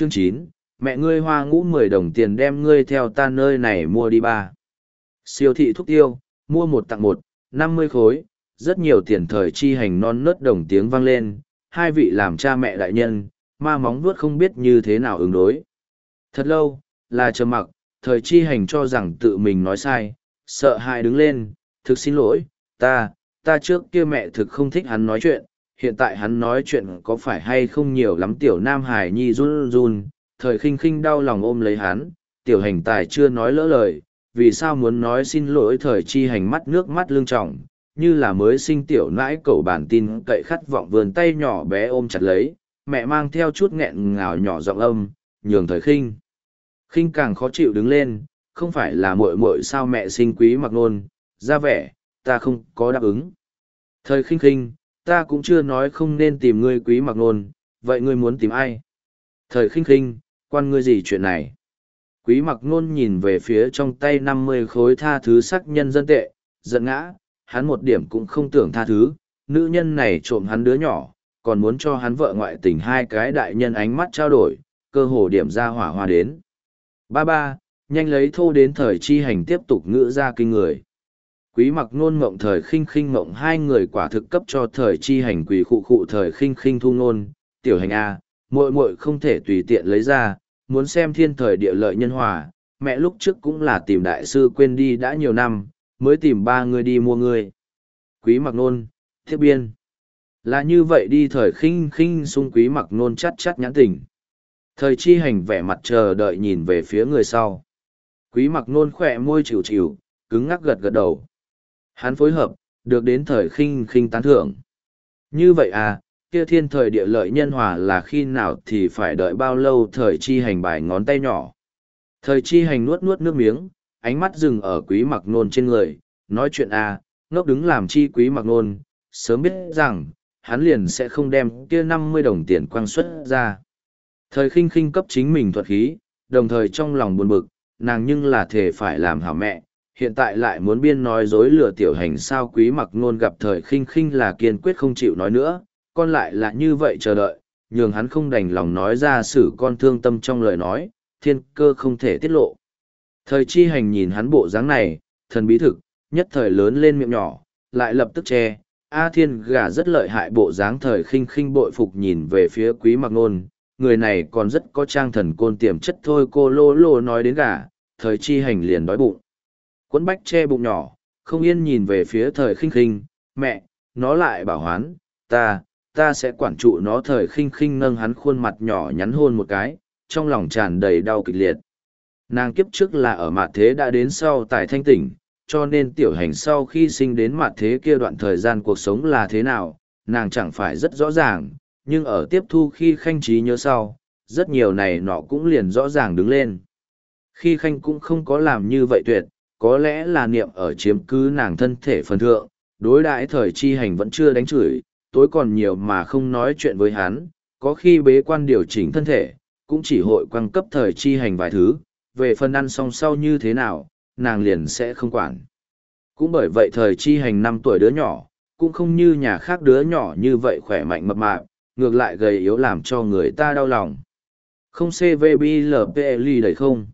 Chương chín mẹ ngươi hoa ngũ mười đồng tiền đem ngươi theo ta nơi này mua đi ba. Siêu thị thuốc tiêu, mua một tặng một, năm mươi khối, rất nhiều tiền thời chi hành non nớt đồng tiếng vang lên, hai vị làm cha mẹ đại nhân, ma móng vuốt không biết như thế nào ứng đối. Thật lâu, là trầm mặc, thời chi hành cho rằng tự mình nói sai, sợ hãi đứng lên, thực xin lỗi, ta, ta trước kia mẹ thực không thích hắn nói chuyện, hiện tại hắn nói chuyện có phải hay không nhiều lắm tiểu nam hải nhi run run, thời khinh khinh đau lòng ôm lấy hắn, tiểu hành tài chưa nói lỡ lời, vì sao muốn nói xin lỗi thời chi hành mắt nước mắt lưng trọng, như là mới sinh tiểu nãi cầu bản tin cậy khát vọng vườn tay nhỏ bé ôm chặt lấy, mẹ mang theo chút nghẹn ngào nhỏ giọng âm, nhường thời khinh. Khinh càng khó chịu đứng lên, không phải là muội muội sao mẹ sinh quý mặc nôn, ra vẻ, ta không có đáp ứng. Thời khinh khinh, ta cũng chưa nói không nên tìm ngươi quý mặc nôn, vậy ngươi muốn tìm ai? Thời khinh khinh, quan ngươi gì chuyện này? Quý mặc nôn nhìn về phía trong tay năm mươi khối tha thứ sắc nhân dân tệ, giận ngã, hắn một điểm cũng không tưởng tha thứ, nữ nhân này trộm hắn đứa nhỏ, còn muốn cho hắn vợ ngoại tình hai cái đại nhân ánh mắt trao đổi, cơ hồ điểm ra hỏa hoa đến. Ba ba, nhanh lấy thô đến thời chi hành tiếp tục ngữ ra kinh người. Quý mặc nôn mộng thời khinh khinh mộng hai người quả thực cấp cho thời chi hành quỷ khụ khụ thời khinh khinh thu nôn, tiểu hành A, muội muội không thể tùy tiện lấy ra, muốn xem thiên thời địa lợi nhân hòa, mẹ lúc trước cũng là tìm đại sư quên đi đã nhiều năm, mới tìm ba người đi mua người. Quý mặc nôn, thiết biên. Là như vậy đi thời khinh khinh xung quý mặc nôn chắt chắt nhãn tình. Thời chi hành vẻ mặt chờ đợi nhìn về phía người sau. Quý mặc nôn khỏe môi chịu chịu, cứng ngắc gật gật đầu. Hắn phối hợp, được đến thời khinh khinh tán thưởng. Như vậy à, kia thiên thời địa lợi nhân hòa là khi nào thì phải đợi bao lâu thời chi hành bài ngón tay nhỏ. Thời chi hành nuốt nuốt nước miếng, ánh mắt dừng ở quý mặc nôn trên người, nói chuyện à, ngốc đứng làm chi quý mặc nôn, sớm biết rằng, hắn liền sẽ không đem kia năm mươi đồng tiền quang xuất ra. Thời khinh khinh cấp chính mình thuật khí, đồng thời trong lòng buồn bực, nàng nhưng là thể phải làm hảo mẹ, hiện tại lại muốn biên nói dối lừa tiểu hành sao quý mặc nôn gặp thời khinh khinh là kiên quyết không chịu nói nữa, con lại là như vậy chờ đợi, nhường hắn không đành lòng nói ra xử con thương tâm trong lời nói, thiên cơ không thể tiết lộ. Thời chi hành nhìn hắn bộ dáng này, thần bí thực, nhất thời lớn lên miệng nhỏ, lại lập tức che, A thiên gà rất lợi hại bộ dáng thời khinh khinh bội phục nhìn về phía quý mặc nôn, người này còn rất có trang thần côn tiềm chất thôi cô lô lô nói đến gà, thời chi hành liền đói bụng. Quấn bách che bụng nhỏ, không yên nhìn về phía thời khinh khinh, mẹ, nó lại bảo hoán, ta, ta sẽ quản trụ nó thời khinh khinh nâng hắn khuôn mặt nhỏ nhắn hôn một cái, trong lòng tràn đầy đau kịch liệt. Nàng kiếp trước là ở mặt thế đã đến sau tại thanh tỉnh, cho nên tiểu hành sau khi sinh đến mặt thế kia đoạn thời gian cuộc sống là thế nào, nàng chẳng phải rất rõ ràng, nhưng ở tiếp thu khi khanh trí nhớ sau, rất nhiều này nọ cũng liền rõ ràng đứng lên. Khi khanh cũng không có làm như vậy tuyệt, có lẽ là niệm ở chiếm cứ nàng thân thể phần thượng, đối đãi thời chi hành vẫn chưa đánh chửi, tối còn nhiều mà không nói chuyện với hắn, có khi bế quan điều chỉnh thân thể, cũng chỉ hội quăng cấp thời chi hành vài thứ, về phần ăn xong sau như thế nào, nàng liền sẽ không quản. Cũng bởi vậy thời chi hành năm tuổi đứa nhỏ, cũng không như nhà khác đứa nhỏ như vậy khỏe mạnh mập mạp, ngược lại gầy yếu làm cho người ta đau lòng. Không CVBLPL đầy không?